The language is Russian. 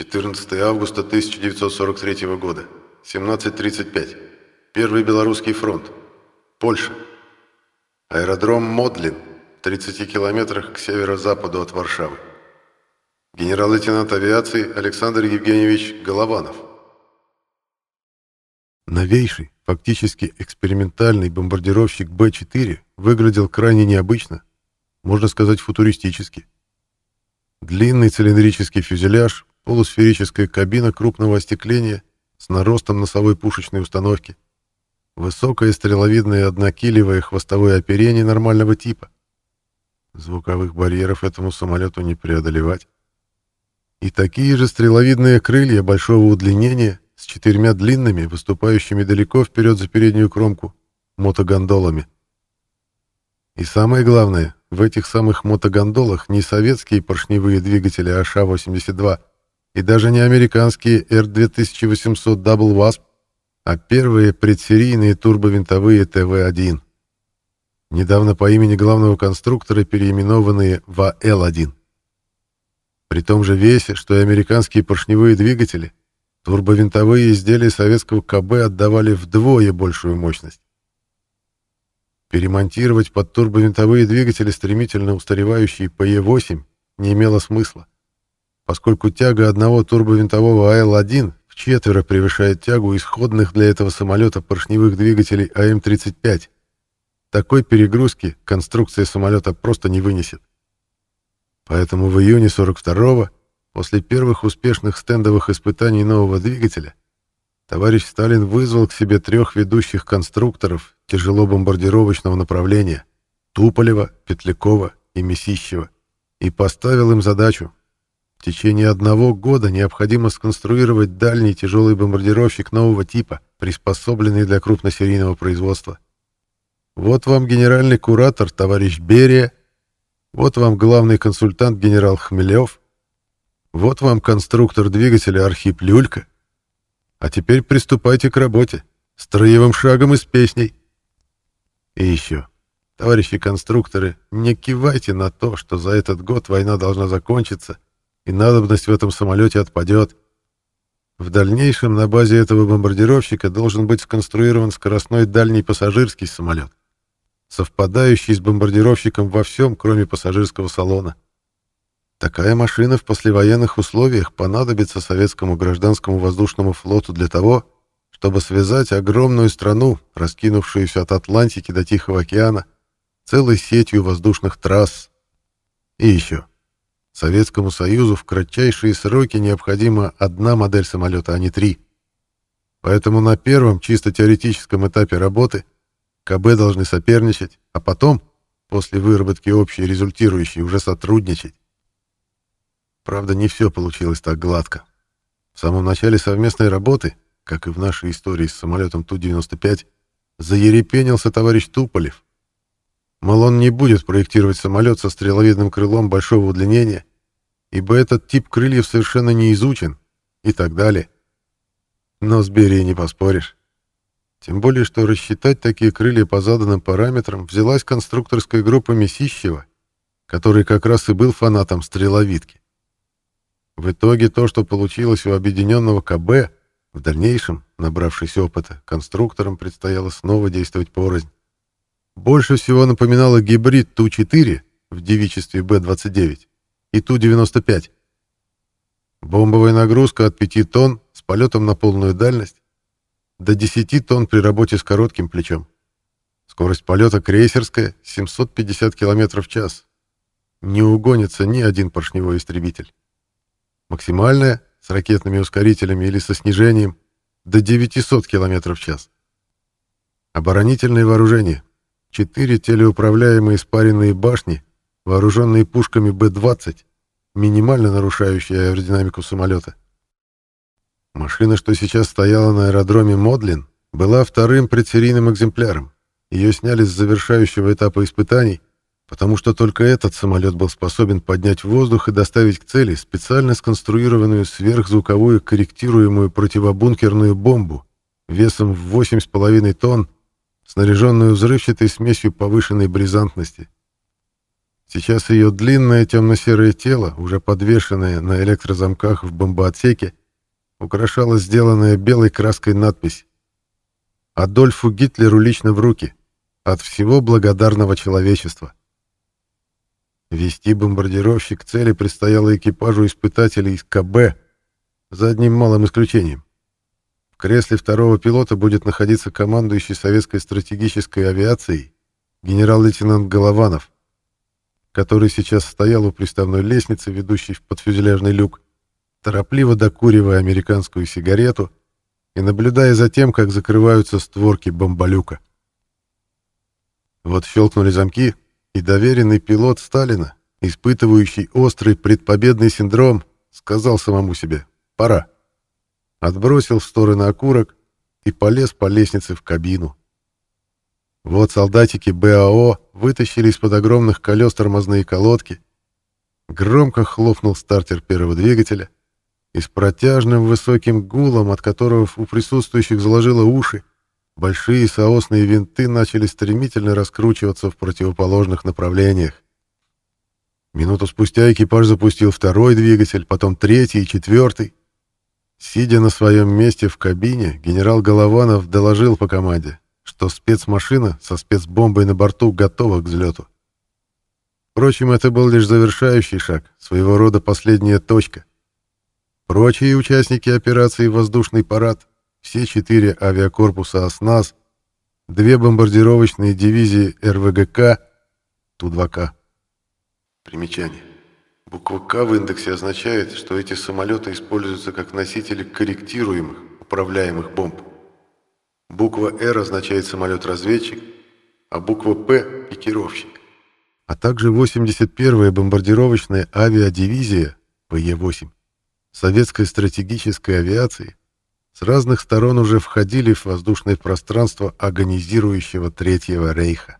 14 августа 1943 года. 17.35. Первый Белорусский фронт. Польша. Аэродром Модлин, в 30 километрах к северо-западу от Варшавы. Генерал-лейтенант авиации Александр Евгеньевич Голованов. Новейший, фактически экспериментальный бомбардировщик Б-4 выглядел крайне необычно, можно сказать футуристически. Длинный цилиндрический фюзеляж, полусферическая кабина крупного остекления с наростом носовой пушечной установки, высокое стреловидное однокилевое хвостовое оперение нормального типа. Звуковых барьеров этому самолету не преодолевать. И такие же стреловидные крылья большого удлинения с четырьмя длинными, выступающими далеко вперед за переднюю кромку, мотогондолами. И самое главное, в этих самых мотогондолах не советские поршневые двигатели АШ-82 и даже не американские R2800 Double Wasp, а первые предсерийные турбовинтовые ТВ-1. Недавно по имени главного конструктора переименованные в АЛ-1. При том же весе, что и американские поршневые двигатели, Турбовинтовые изделия советского КБ отдавали вдвое большую мощность. Перемонтировать под турбовинтовые двигатели стремительно устаревающие ПЕ-8 не имело смысла, поскольку тяга одного турбовинтового АЛ-1 в четверо превышает тягу исходных для этого самолета поршневых двигателей АМ-35. Такой перегрузки конструкция самолета просто не вынесет. Поэтому в июне 42-го После первых успешных стендовых испытаний нового двигателя товарищ Сталин вызвал к себе трех ведущих конструкторов тяжелобомбардировочного направления Туполева, Петлякова и Месищева и поставил им задачу в течение одного года необходимо сконструировать дальний тяжелый бомбардировщик нового типа, приспособленный для крупносерийного производства. Вот вам генеральный куратор, товарищ Берия, вот вам главный консультант генерал Хмелев, вот вам конструктор двигателя Архип Люлька. А теперь приступайте к работе. Строевым шагом и с песней. И еще. Товарищи конструкторы, не кивайте на то, что за этот год война должна закончиться, и надобность в этом самолете отпадет. В дальнейшем на базе этого бомбардировщика должен быть сконструирован скоростной дальний пассажирский самолет, совпадающий с бомбардировщиком во всем, кроме пассажирского салона. Такая машина в послевоенных условиях понадобится советскому гражданскому воздушному флоту для того, чтобы связать огромную страну, раскинувшуюся от Атлантики до Тихого океана, целой сетью воздушных трасс. И еще. Советскому Союзу в кратчайшие сроки необходима одна модель самолета, а не три. Поэтому на первом чисто теоретическом этапе работы КБ должны соперничать, а потом, после выработки общей результирующей, уже сотрудничать. Правда, не все получилось так гладко. В самом начале совместной работы, как и в нашей истории с самолетом Ту-95, заерепенился товарищ Туполев. Мол, он не будет проектировать самолет со стреловидным крылом большого удлинения, ибо этот тип крыльев совершенно не изучен, и так далее. Но с Берией не поспоришь. Тем более, что рассчитать такие крылья по заданным параметрам взялась конструкторская группа Месищева, который как раз и был фанатом стреловидки. В итоге то, что получилось у объединенного КБ, в дальнейшем, набравшись опыта, конструкторам предстояло снова действовать порознь. Больше всего напоминало гибрид Ту-4 в девичестве Б-29 и Ту-95. Бомбовая нагрузка от 5 тонн с полетом на полную дальность до 10 тонн при работе с коротким плечом. Скорость полета крейсерская 750 км в час. Не угонится ни один поршневой истребитель. Максимальная, с ракетными ускорителями или со снижением, до 900 км в час. Оборонительное вооружение. Четыре телеуправляемые спаренные башни, вооруженные пушками Б-20, минимально нарушающие аэродинамику самолета. Машина, что сейчас стояла на аэродроме Модлин, была вторым предсерийным экземпляром. Ее сняли с завершающего этапа испытаний потому что только этот самолет был способен поднять в воздух и доставить к цели специально сконструированную сверхзвуковую корректируемую противобункерную бомбу весом в 8,5 тонн, снаряженную взрывчатой смесью повышенной бризантности. Сейчас ее длинное темно-серое тело, уже подвешенное на электрозамках в бомбоотсеке, украшала сделанная белой краской надпись «Адольфу Гитлеру лично в руки. От всего благодарного человечества». Вести бомбардировщик цели предстояло экипажу испытателей из КБ, за одним малым исключением. Кресле второго пилота будет находиться командующий советской стратегической авиацией генерал-лейтенант Голованов, который сейчас стоял у приставной лестницы, ведущей в подфюзеляжный люк, торопливо докуривая американскую сигарету и наблюдая за тем, как закрываются створки бомболюка. Вот щелкнули замки, и доверенный пилот Сталина, испытывающий острый предпобедный синдром, сказал самому себе «пора». Отбросил в сторону окурок и полез по лестнице в кабину. Вот солдатики БАО вытащили из-под огромных колес тормозные колодки. Громко хлопнул стартер первого двигателя — и с протяжным высоким гулом, от которого у присутствующих заложило уши, большие соосные винты начали стремительно раскручиваться в противоположных направлениях. Минуту спустя экипаж запустил второй двигатель, потом третий и четвертый. Сидя на своем месте в кабине, генерал Голованов доложил по команде, что спецмашина со спецбомбой на борту готова к взлету. Впрочем, это был лишь завершающий шаг, своего рода последняя точка. Прочие участники операции «Воздушный парад», все четыре авиакорпуса «Оснас», две бомбардировочные дивизии РВГК, Ту-2К. Примечание. Буква «К» в индексе означает, что эти самолеты используются как носители корректируемых, управляемых бомб. Буква «Р» означает самолет-разведчик, а буква «П» — пикировщик. А также 81-я бомбардировочная авиадивизия ПЕ-8 советской стратегической авиации с разных сторон уже входили в воздушное пространство агонизирующего Третьего Рейха.